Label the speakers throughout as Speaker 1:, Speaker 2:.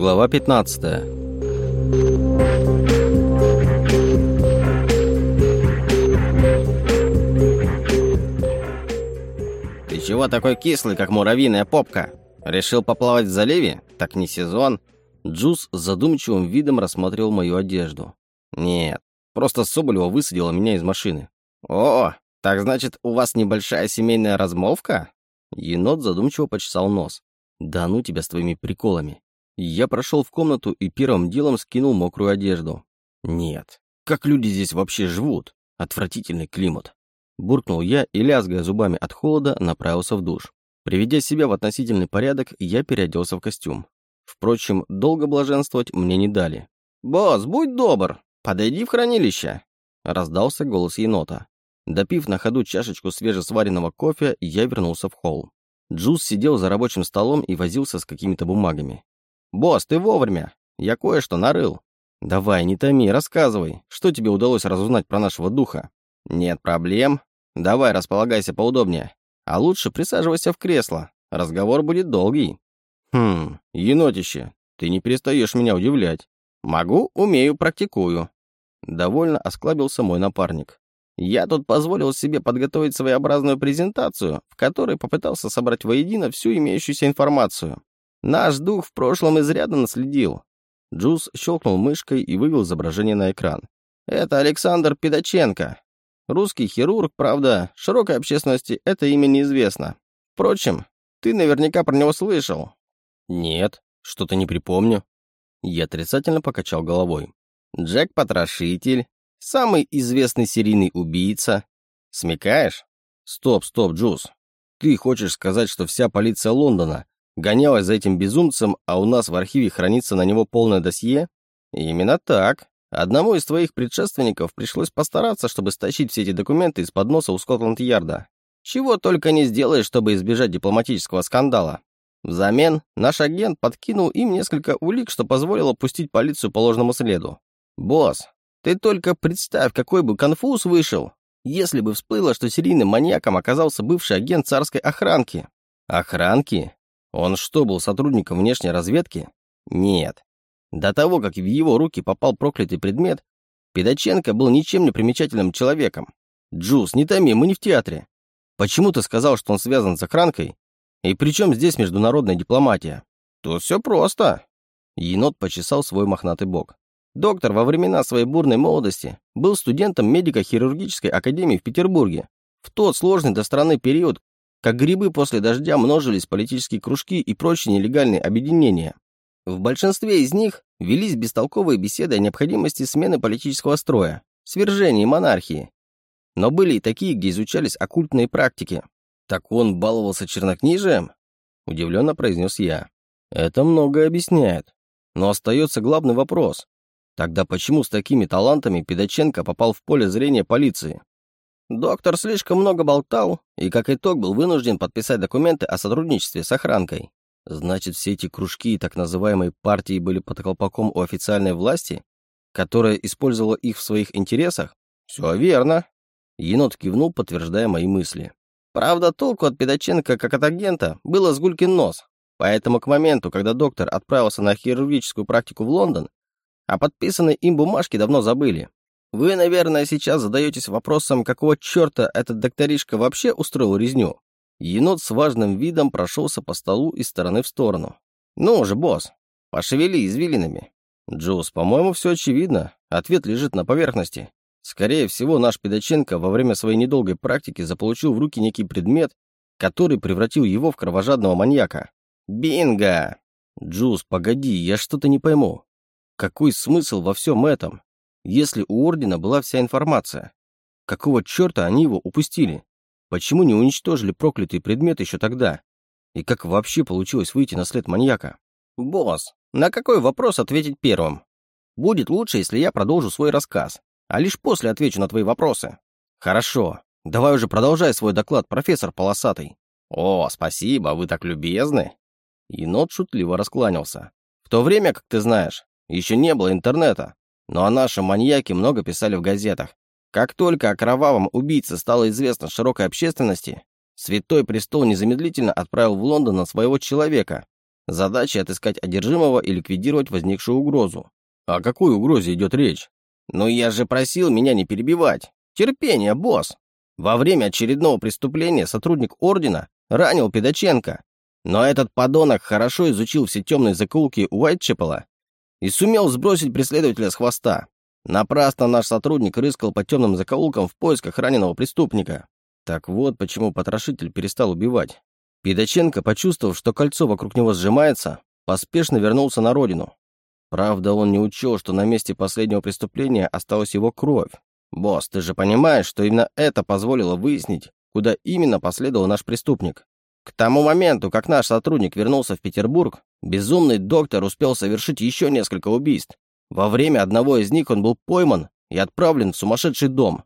Speaker 1: Глава 15
Speaker 2: «Ты чего такой кислый, как муравьиная попка? Решил поплавать в заливе? Так не сезон».
Speaker 1: Джуз с задумчивым видом рассматривал мою одежду.
Speaker 2: «Нет, просто Соболева высадила меня из машины». «О, так значит, у вас небольшая семейная размолвка?»
Speaker 1: Енот задумчиво почесал нос. «Да ну тебя с твоими приколами». Я прошел в комнату и первым делом скинул мокрую одежду. «Нет, как люди здесь вообще живут? Отвратительный климат». Буркнул я и, лязгая зубами от холода, направился в душ. Приведя себя в относительный порядок, я переоделся в костюм. Впрочем, долго блаженствовать мне не дали.
Speaker 2: «Босс, будь добр, подойди в хранилище!»
Speaker 1: Раздался голос енота. Допив на ходу чашечку свежесваренного кофе, я вернулся в холл. Джуз сидел за рабочим столом и возился с какими-то бумагами.
Speaker 2: «Босс, ты вовремя! Я кое-что нарыл!»
Speaker 1: «Давай, не томи, рассказывай, что тебе удалось разузнать про нашего духа?»
Speaker 2: «Нет проблем. Давай, располагайся поудобнее. А лучше присаживайся в кресло. Разговор будет долгий».
Speaker 1: «Хм, енотище, ты не перестаешь меня удивлять».
Speaker 2: «Могу, умею, практикую».
Speaker 1: Довольно осклабился мой напарник.
Speaker 2: Я тут позволил себе подготовить своеобразную презентацию, в которой попытался собрать воедино всю имеющуюся информацию. Наш дух в прошлом изрядно наследил.
Speaker 1: Джуз щелкнул мышкой и вывел изображение на экран.
Speaker 2: Это Александр Педаченко. Русский хирург, правда, широкой общественности это имя неизвестно. Впрочем, ты наверняка про него слышал.
Speaker 1: Нет, что-то не припомню. Я отрицательно покачал головой.
Speaker 2: Джек-потрошитель, самый известный серийный убийца. Смекаешь?
Speaker 1: Стоп, стоп, Джуз. Ты хочешь сказать, что вся полиция Лондона гонялась за этим безумцем, а у нас в архиве хранится на него полное досье?
Speaker 2: Именно так. Одному из твоих предшественников пришлось постараться, чтобы стащить все эти документы из-под носа у Скотланд-Ярда. Чего только не сделаешь, чтобы избежать дипломатического скандала. Взамен наш агент подкинул им несколько улик, что позволило пустить полицию по ложному следу. Босс, ты только представь, какой бы конфуз вышел, если бы всплыло, что серийным маньяком оказался бывший агент царской охранки.
Speaker 1: Охранки? Он что, был сотрудником внешней разведки?
Speaker 2: Нет. До того, как в его руки попал проклятый предмет, Педаченко был ничем не примечательным человеком.
Speaker 1: Джуз, не томи, мы не в театре. Почему ты сказал, что он связан с охранкой? И при чем здесь международная дипломатия?
Speaker 2: Тут все просто.
Speaker 1: Енот почесал свой мохнатый бок.
Speaker 2: Доктор во времена своей бурной молодости был студентом медико-хирургической академии в Петербурге. В тот сложный до страны период, как грибы после дождя множились политические кружки и прочие нелегальные объединения. В большинстве из них велись бестолковые беседы о необходимости смены политического строя, свержении монархии. Но были и такие, где изучались оккультные практики.
Speaker 1: «Так он баловался чернокнижием?» – удивленно произнес я. «Это многое объясняет. Но остается главный вопрос. Тогда почему с такими талантами Педаченко попал в поле зрения полиции?
Speaker 2: Доктор слишком много болтал и, как итог, был вынужден подписать документы о сотрудничестве с охранкой.
Speaker 1: Значит, все эти кружки и так называемые партии были под колпаком у официальной власти, которая использовала их в своих интересах?
Speaker 2: Все верно.
Speaker 1: Енот кивнул, подтверждая мои мысли.
Speaker 2: Правда, толку от Педаченко как от агента было сгулькин нос. Поэтому к моменту, когда доктор отправился на хирургическую практику в Лондон, о подписанной им бумажке давно забыли. Вы, наверное, сейчас задаетесь вопросом, какого черта этот докторишка вообще устроил резню?
Speaker 1: Енот с важным видом прошелся по столу из стороны в сторону.
Speaker 2: «Ну же, босс, пошевели извилинами».
Speaker 1: «Джоус, по-моему, все очевидно. Ответ лежит на поверхности. Скорее всего, наш Педаченко во время своей недолгой практики заполучил в руки некий предмет, который превратил его в кровожадного маньяка.
Speaker 2: Бинго!
Speaker 1: Джуз, погоди, я что-то не пойму. Какой смысл во всем этом, если у Ордена была вся информация? Какого черта они его упустили? Почему не уничтожили проклятый предмет еще тогда? И как вообще получилось выйти на след маньяка?
Speaker 2: Босс, на какой вопрос ответить первым? Будет лучше, если я продолжу свой рассказ а лишь после отвечу на твои вопросы».
Speaker 1: «Хорошо. Давай уже продолжай свой доклад, профессор Полосатый».
Speaker 2: «О, спасибо, вы так любезны». Енот шутливо раскланялся. «В то время, как ты знаешь, еще не было интернета, но о нашем маньяке много писали в газетах. Как только о кровавом убийце стало известно широкой общественности, Святой Престол незамедлительно отправил в Лондон на своего человека, Задача отыскать одержимого и ликвидировать возникшую угрозу.
Speaker 1: О какой угрозе идет речь?
Speaker 2: Но я же просил меня не перебивать. Терпение, босс. Во время очередного преступления сотрудник Ордена ранил Педаченко. Но этот подонок хорошо изучил все темные закоулки Уайтчепела и сумел сбросить преследователя с хвоста. Напрасно наш сотрудник рыскал по темным закоулкам в поисках раненого преступника. Так вот, почему потрошитель перестал убивать. Педаченко, почувствовав, что кольцо вокруг него сжимается, поспешно вернулся на родину. Правда, он не учел, что на месте последнего преступления осталась его кровь. «Босс, ты же понимаешь, что именно это позволило выяснить, куда именно последовал наш преступник. К тому моменту, как наш сотрудник вернулся в Петербург, безумный доктор успел совершить еще несколько убийств. Во время одного из них он был пойман и отправлен в сумасшедший дом.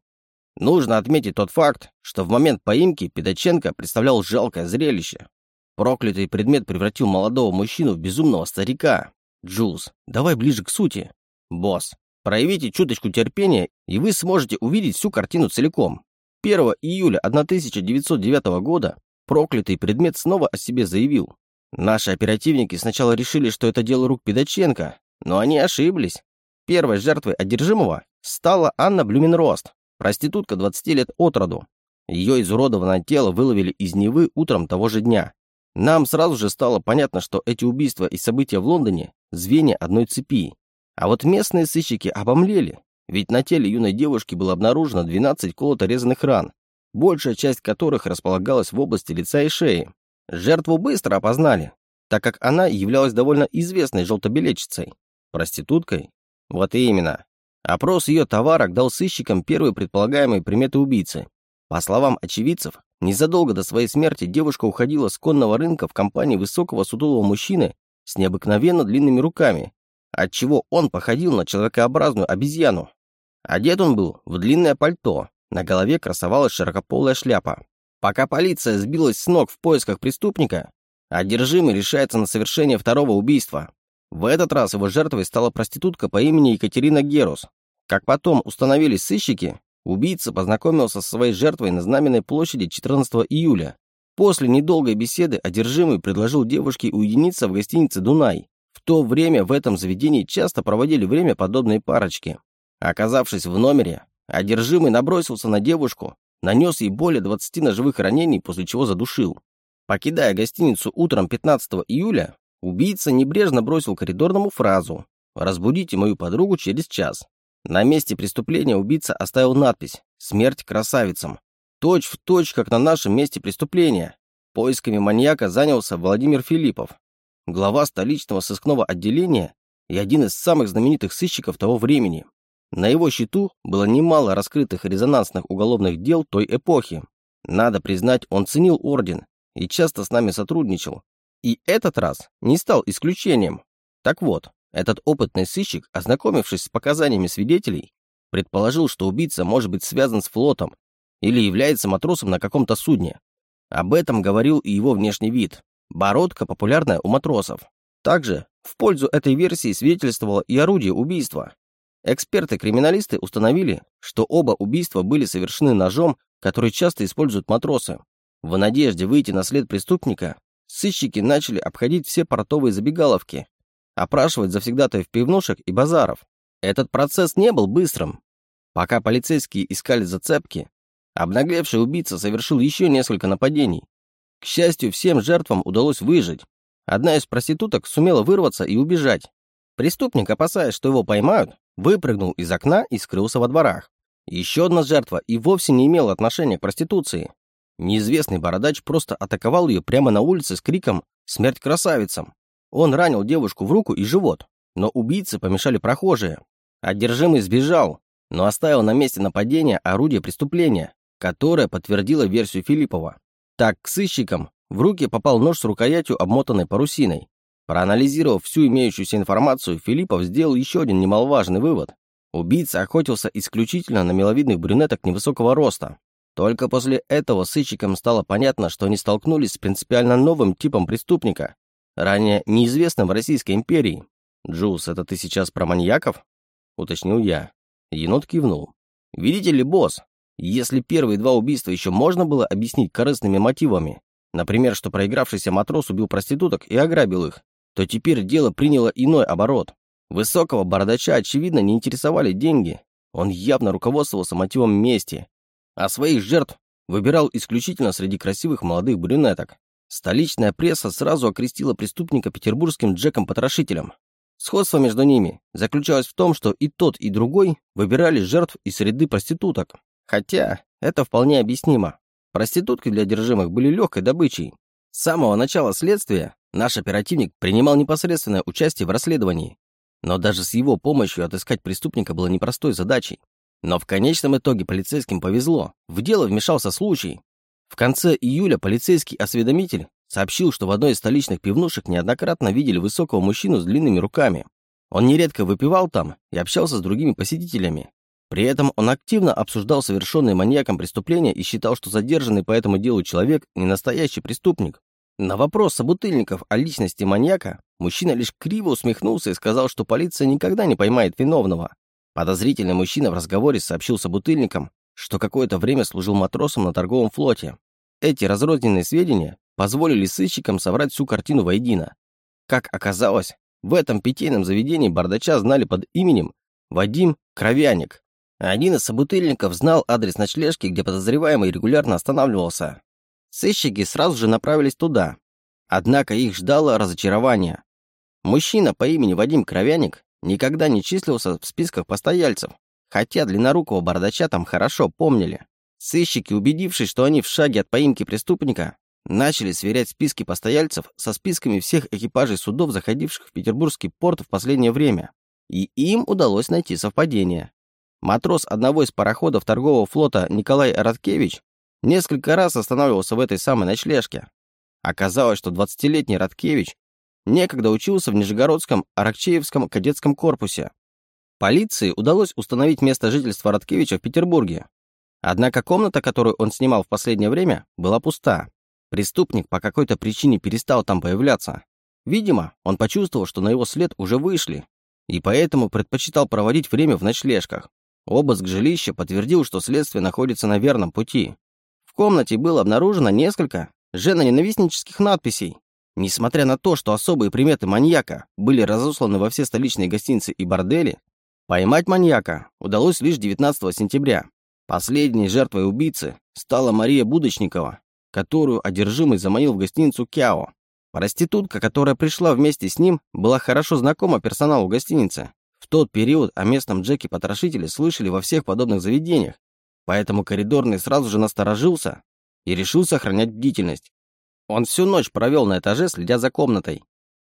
Speaker 2: Нужно отметить тот факт, что в момент поимки Педаченко представлял жалкое зрелище. Проклятый предмет превратил молодого мужчину в безумного старика. Джулс, давай ближе к сути. Босс, проявите чуточку терпения, и вы сможете увидеть всю картину целиком. 1 июля 1909 года проклятый предмет снова о себе заявил. Наши оперативники сначала решили, что это дело рук Педаченко, но они ошиблись. Первой жертвой одержимого стала Анна Блюменрост, проститутка 20 лет от роду. Ее изуродованное тело выловили из Невы утром того же дня. Нам сразу же стало понятно, что эти убийства и события в Лондоне – звенья одной цепи. А вот местные сыщики обомлели, ведь на теле юной девушки было обнаружено 12 колото-резанных ран, большая часть которых располагалась в области лица и шеи. Жертву быстро опознали, так как она являлась довольно известной желтобилетчицей. Проституткой? Вот и именно. Опрос ее товарок дал сыщикам первые предполагаемые приметы убийцы. По словам очевидцев, незадолго до своей смерти девушка уходила с конного рынка в компании высокого сутулого мужчины с необыкновенно длинными руками, отчего он походил на человекообразную обезьяну. Одет он был в длинное пальто, на голове красовалась широкополая шляпа. Пока полиция сбилась с ног в поисках преступника, одержимый решается на совершение второго убийства. В этот раз его жертвой стала проститутка по имени Екатерина Герус. Как потом установили сыщики, убийца познакомился со своей жертвой на Знаменной площади 14 июля. После недолгой беседы одержимый предложил девушке уединиться в гостинице «Дунай». В то время в этом заведении часто проводили время подобные парочки. Оказавшись в номере, одержимый набросился на девушку, нанес ей более 20 ножевых ранений, после чего задушил. Покидая гостиницу утром 15 июля, Убийца небрежно бросил коридорному фразу «Разбудите мою подругу через час». На месте преступления убийца оставил надпись «Смерть красавицам». Точь в точь, как на нашем месте преступления. Поисками маньяка занялся Владимир Филиппов, глава столичного сыскного отделения и один из самых знаменитых сыщиков того времени. На его счету было немало раскрытых резонансных уголовных дел той эпохи. Надо признать, он ценил орден и часто с нами сотрудничал, и этот раз не стал исключением. Так вот, этот опытный сыщик, ознакомившись с показаниями свидетелей, предположил, что убийца может быть связан с флотом или является матросом на каком-то судне. Об этом говорил и его внешний вид. Бородка популярная у матросов. Также в пользу этой версии свидетельствовало и орудие убийства. Эксперты-криминалисты установили, что оба убийства были совершены ножом, который часто используют матросы. В надежде выйти на след преступника, Сыщики начали обходить все портовые забегаловки, опрашивать завсегдатаев пивнушек и базаров. Этот процесс не был быстрым. Пока полицейские искали зацепки, обнаглевший убийца совершил еще несколько нападений. К счастью, всем жертвам удалось выжить. Одна из проституток сумела вырваться и убежать. Преступник, опасаясь, что его поймают, выпрыгнул из окна и скрылся во дворах. Еще одна жертва и вовсе не имела отношения к проституции. Неизвестный бородач просто атаковал ее прямо на улице с криком «Смерть красавицам!». Он ранил девушку в руку и живот, но убийцы помешали прохожие. Одержимый сбежал, но оставил на месте нападения орудие преступления, которое подтвердило версию Филиппова. Так, к сыщикам в руки попал нож с рукоятью, обмотанной парусиной. Проанализировав всю имеющуюся информацию, Филиппов сделал еще один немаловажный вывод. Убийца охотился исключительно на миловидных брюнеток невысокого роста, только после этого сыщикам стало понятно, что они столкнулись с принципиально новым типом преступника, ранее неизвестным в Российской империи. «Джулс, это ты сейчас про маньяков?» — уточнил я. Енот кивнул. «Видите ли, босс, если первые два убийства еще можно было объяснить корыстными мотивами, например, что проигравшийся матрос убил проституток и ограбил их,
Speaker 1: то теперь дело приняло иной оборот. Высокого бородача, очевидно, не интересовали деньги. Он явно руководствовался мотивом мести, а своих жертв выбирал исключительно среди красивых молодых брюнеток. Столичная пресса сразу окрестила преступника петербургским Джеком-потрошителем. Сходство между ними заключалось в том, что и тот, и другой выбирали жертв из среды проституток. Хотя это вполне объяснимо. Проститутки для одержимых были легкой добычей. С самого начала следствия наш оперативник принимал непосредственное участие в расследовании. Но даже с его помощью отыскать преступника было непростой задачей. Но в конечном итоге полицейским повезло. В дело вмешался случай. В конце июля полицейский осведомитель сообщил, что в одной из столичных пивнушек неоднократно видели высокого мужчину с длинными руками. Он нередко выпивал там и общался с другими посетителями. При этом он активно обсуждал совершенные маньяком преступления и считал, что задержанный по этому делу человек не настоящий преступник. На вопрос собутыльников о личности маньяка мужчина лишь криво усмехнулся и сказал, что полиция никогда не поймает виновного. Подозрительный мужчина в разговоре сообщил собутыльникам, что какое-то время служил матросом на торговом флоте. Эти разрозненные сведения позволили сыщикам собрать всю картину воедино. Как оказалось, в этом питейном заведении бардача знали под именем Вадим Кровяник. Один из собутыльников знал адрес ночлежки, где подозреваемый регулярно останавливался. Сыщики сразу же направились туда. Однако их ждало разочарование. Мужчина по имени Вадим Кровяник никогда не числился в списках постояльцев, хотя длиннорукого бардача там хорошо помнили. Сыщики, убедившись, что они в шаге от поимки преступника, начали сверять списки постояльцев со списками всех экипажей судов, заходивших в Петербургский порт в последнее время. И им удалось найти совпадение. Матрос одного из пароходов торгового флота Николай Радкевич несколько раз останавливался в этой самой ночлежке. Оказалось, что 20-летний Радкевич некогда учился в Нижегородском Аракчеевском кадетском корпусе. Полиции удалось установить место жительства Радкевича в Петербурге. Однако комната, которую он снимал в последнее время, была пуста. Преступник по какой-то причине перестал там появляться. Видимо, он почувствовал, что на его след уже вышли, и поэтому предпочитал проводить время в ночлежках. Обыск жилища подтвердил, что следствие находится на верном пути. В комнате было обнаружено несколько женоненавистнических надписей. Несмотря на то, что особые приметы маньяка были разосланы во все столичные гостиницы и бордели, поймать маньяка удалось лишь 19 сентября. Последней жертвой убийцы стала Мария Будочникова, которую одержимый заманил в гостиницу Кяо. Проститутка, которая пришла вместе с ним, была хорошо знакома персоналу гостиницы. В тот период о местном Джеке-потрошителе слышали во всех подобных заведениях, поэтому коридорный сразу же насторожился и решил сохранять бдительность. Он всю ночь провел на этаже, следя за комнатой.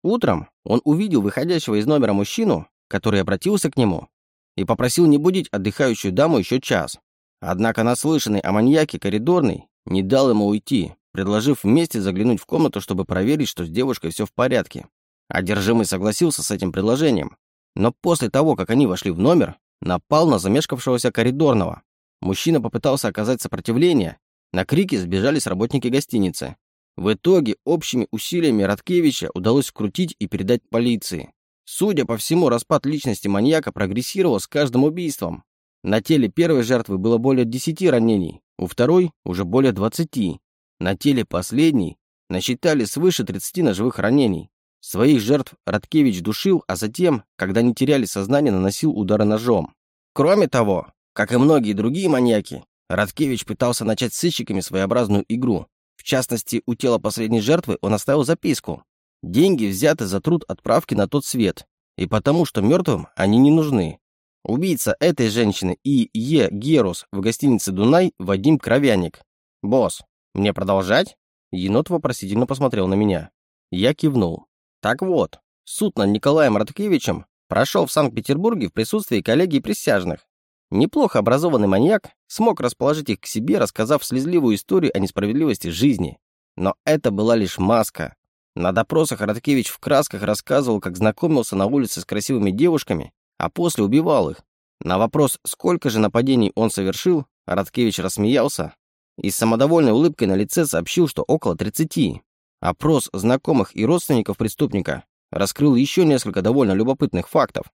Speaker 1: Утром он увидел выходящего из номера мужчину, который обратился к нему и попросил не будить отдыхающую даму еще час. Однако наслышанный о маньяке коридорный не дал ему уйти, предложив вместе заглянуть в комнату, чтобы проверить, что с девушкой все в порядке. Одержимый согласился с этим предложением, но после того, как они вошли в номер, напал на замешкавшегося коридорного. Мужчина попытался оказать сопротивление, на крики сбежались работники гостиницы. В итоге общими усилиями Радкевича удалось скрутить и передать полиции. Судя по всему, распад личности маньяка прогрессировал с каждым убийством. На теле первой жертвы было более 10 ранений, у второй уже более 20. На теле последней насчитали свыше 30 ножевых ранений. Своих жертв Радкевич душил, а затем, когда не теряли сознание, наносил удары ножом. Кроме того, как и многие другие маньяки, Радкевич пытался начать с сыщиками своеобразную игру. В частности, у тела последней жертвы он оставил записку. Деньги взяты за труд отправки на тот свет, и потому что мертвым они не нужны. Убийца этой женщины и Е. Герус в гостинице «Дунай» Вадим Кровяник. «Босс, мне продолжать?» Енот вопросительно посмотрел на меня. Я кивнул. Так вот, суд над Николаем Радкевичем прошел в Санкт-Петербурге в присутствии коллегий присяжных. Неплохо образованный маньяк смог расположить их к себе, рассказав слезливую историю о несправедливости жизни. Но это была лишь маска. На допросах Радкевич в красках рассказывал, как знакомился на улице с красивыми девушками, а после убивал их. На вопрос, сколько же нападений он совершил, Радкевич рассмеялся и с самодовольной улыбкой на лице сообщил, что около 30. Опрос знакомых и родственников преступника раскрыл еще несколько довольно любопытных фактов.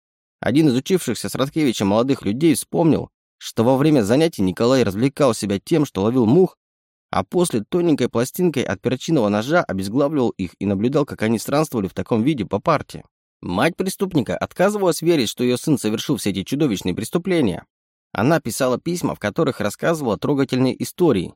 Speaker 1: Один из учившихся с Радкевичем молодых людей вспомнил, что во время занятий Николай развлекал себя тем, что ловил мух,
Speaker 2: а после тоненькой пластинкой от перочинного ножа обезглавливал их и наблюдал, как они странствовали в таком виде по парте. Мать преступника отказывалась верить, что ее сын совершил все эти чудовищные преступления. Она писала письма, в которых рассказывала трогательные истории.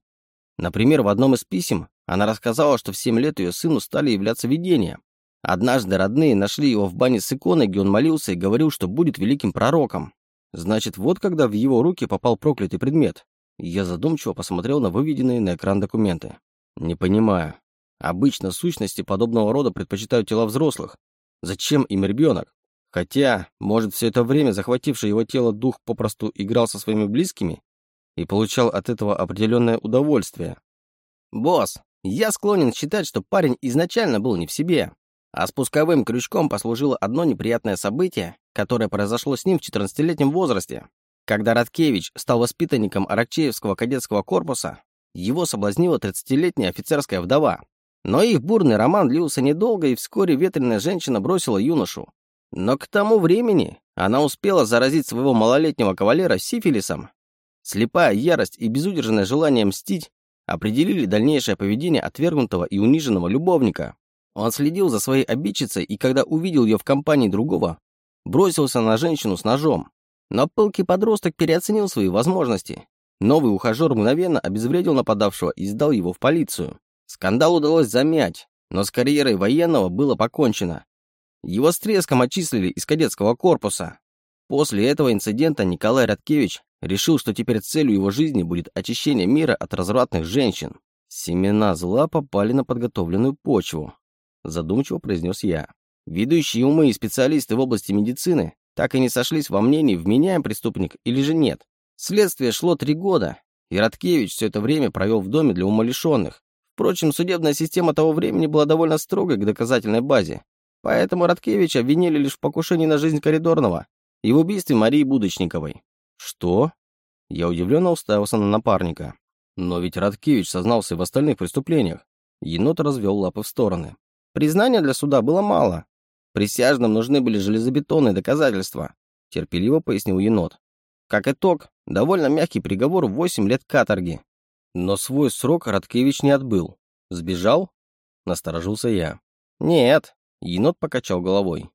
Speaker 2: Например, в одном из писем она рассказала, что в 7 лет ее сыну стали являться видения. Однажды родные нашли его в бане с иконой, где он молился и говорил, что будет великим пророком. Значит, вот когда в его руки попал проклятый предмет. Я задумчиво посмотрел на выведенные на экран документы. Не понимаю. Обычно сущности подобного рода предпочитают тела взрослых. Зачем им ребенок? Хотя, может, все это время захвативший его тело дух попросту играл со своими близкими и получал от этого определенное удовольствие. «Босс, я склонен считать, что парень изначально был не в себе, а спусковым крючком послужило одно неприятное событие, которое произошло с ним в 14-летнем возрасте. Когда Радкевич стал воспитанником Аракчеевского кадетского корпуса, его соблазнила 30-летняя офицерская вдова. Но их бурный роман длился недолго, и вскоре ветреная женщина бросила юношу. Но к тому времени она успела заразить своего малолетнего кавалера сифилисом. Слепая ярость и безудержное желание мстить определили дальнейшее поведение отвергнутого и униженного любовника. Он следил за своей обидчицей и, когда увидел ее в компании другого, бросился на женщину с ножом. Но пылкий подросток переоценил свои возможности. Новый ухажер мгновенно обезвредил нападавшего и сдал его в полицию. Скандал удалось замять, но с карьерой военного было покончено. Его с треском отчислили из кадетского корпуса. После этого инцидента Николай Радкевич решил, что теперь целью его жизни будет очищение мира от развратных женщин. Семена зла попали на подготовленную почву, задумчиво произнес я. Ведущие умы и специалисты в области медицины так и не сошлись во мнении, вменяем преступник или же нет. Следствие шло три года, и Радкевич все это время провел в доме для умалишенных. Впрочем, судебная система того времени была довольно строгой к доказательной базе, поэтому Радкевича обвинили лишь в покушении на жизнь Коридорного и в убийстве Марии Будочниковой. Что? Я удивленно уставился на напарника. Но ведь Радкевич сознался и в остальных преступлениях. Енот развел лапы в стороны. Признания для суда было мало, Присяжным нужны были железобетонные доказательства, терпеливо пояснил енот. Как итог, довольно мягкий приговор в 8 лет каторги. Но свой срок Радкевич не отбыл. Сбежал? Насторожился я. Нет, енот покачал головой.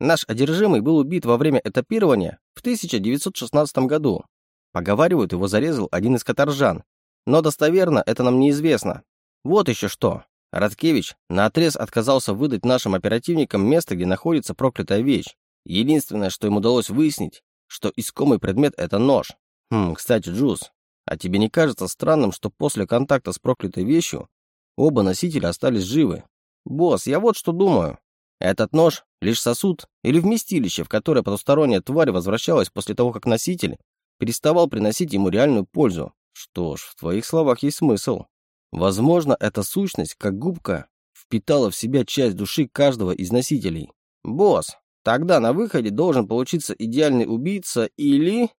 Speaker 2: Наш одержимый был убит во время этапирования в 1916 году. Поговаривают, его зарезал один из каторжан. Но достоверно это нам неизвестно. Вот еще что. Радкевич наотрез отказался выдать нашим оперативникам место, где находится проклятая вещь. Единственное, что им удалось выяснить, что искомый предмет — это нож. Хм, кстати, Джуз, а тебе не кажется странным, что после контакта с проклятой вещью оба носителя остались живы? Босс, я вот что думаю. Этот нож — лишь сосуд или вместилище, в которое потусторонняя тварь возвращалась после того, как носитель переставал приносить ему реальную пользу. Что ж, в твоих словах есть смысл. Возможно, эта сущность, как губка, впитала в себя часть души каждого из носителей. Босс, тогда на выходе должен получиться идеальный убийца или...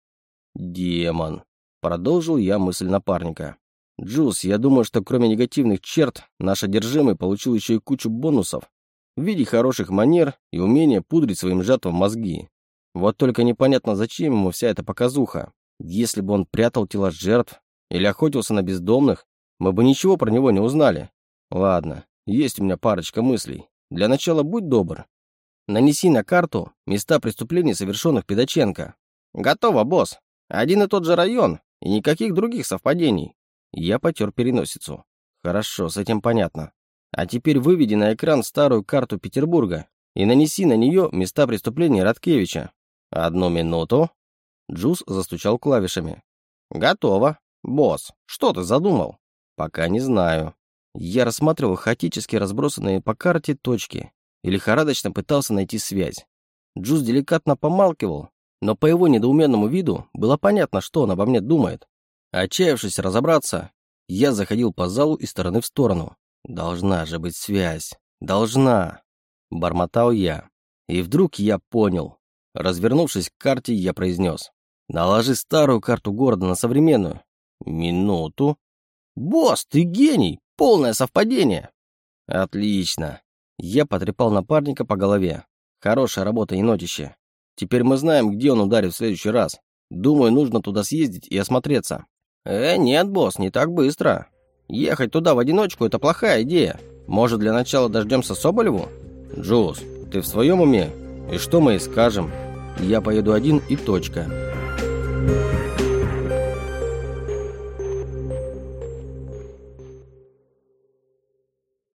Speaker 2: Демон. Продолжил я мысль напарника. Джуз, я думаю, что кроме негативных черт, наш одержимый получил еще и кучу бонусов в виде хороших манер и умения пудрить своим жертвам мозги. Вот только непонятно, зачем ему вся эта показуха. Если бы он прятал тела жертв или охотился на бездомных, мы бы ничего про него не узнали. Ладно, есть у меня парочка мыслей. Для начала будь добр. Нанеси на карту места преступлений, совершенных Педаченко. Готово, босс. Один и тот же район, и никаких других совпадений. Я потер переносицу. Хорошо, с этим понятно. А теперь выведи на экран старую карту Петербурга и нанеси на нее места преступлений Радкевича. Одну минуту. Джуз застучал клавишами. Готово. Босс, что ты задумал? Пока не знаю. Я рассматривал хаотически разбросанные по карте точки и лихорадочно пытался найти связь. Джуз деликатно помалкивал, но по его недоуменному виду было понятно, что он обо мне думает. Отчаявшись разобраться, я заходил по залу из стороны в сторону. «Должна же быть связь! Должна!» Бормотал я. И вдруг я понял. Развернувшись к карте, я произнес. «Наложи старую карту города на современную». «Минуту», «Босс, ты гений! Полное совпадение!» «Отлично!» Я потрепал напарника по голове. «Хорошая работа, енотище. Теперь мы знаем, где он ударит в следующий раз. Думаю, нужно туда съездить и осмотреться». «Э, нет, босс, не так быстро». Ехать туда в одиночку – это плохая идея. Может, для начала дождемся Соболеву?
Speaker 1: Джуз, ты в своем уме? И что мы и скажем? Я поеду один и точка.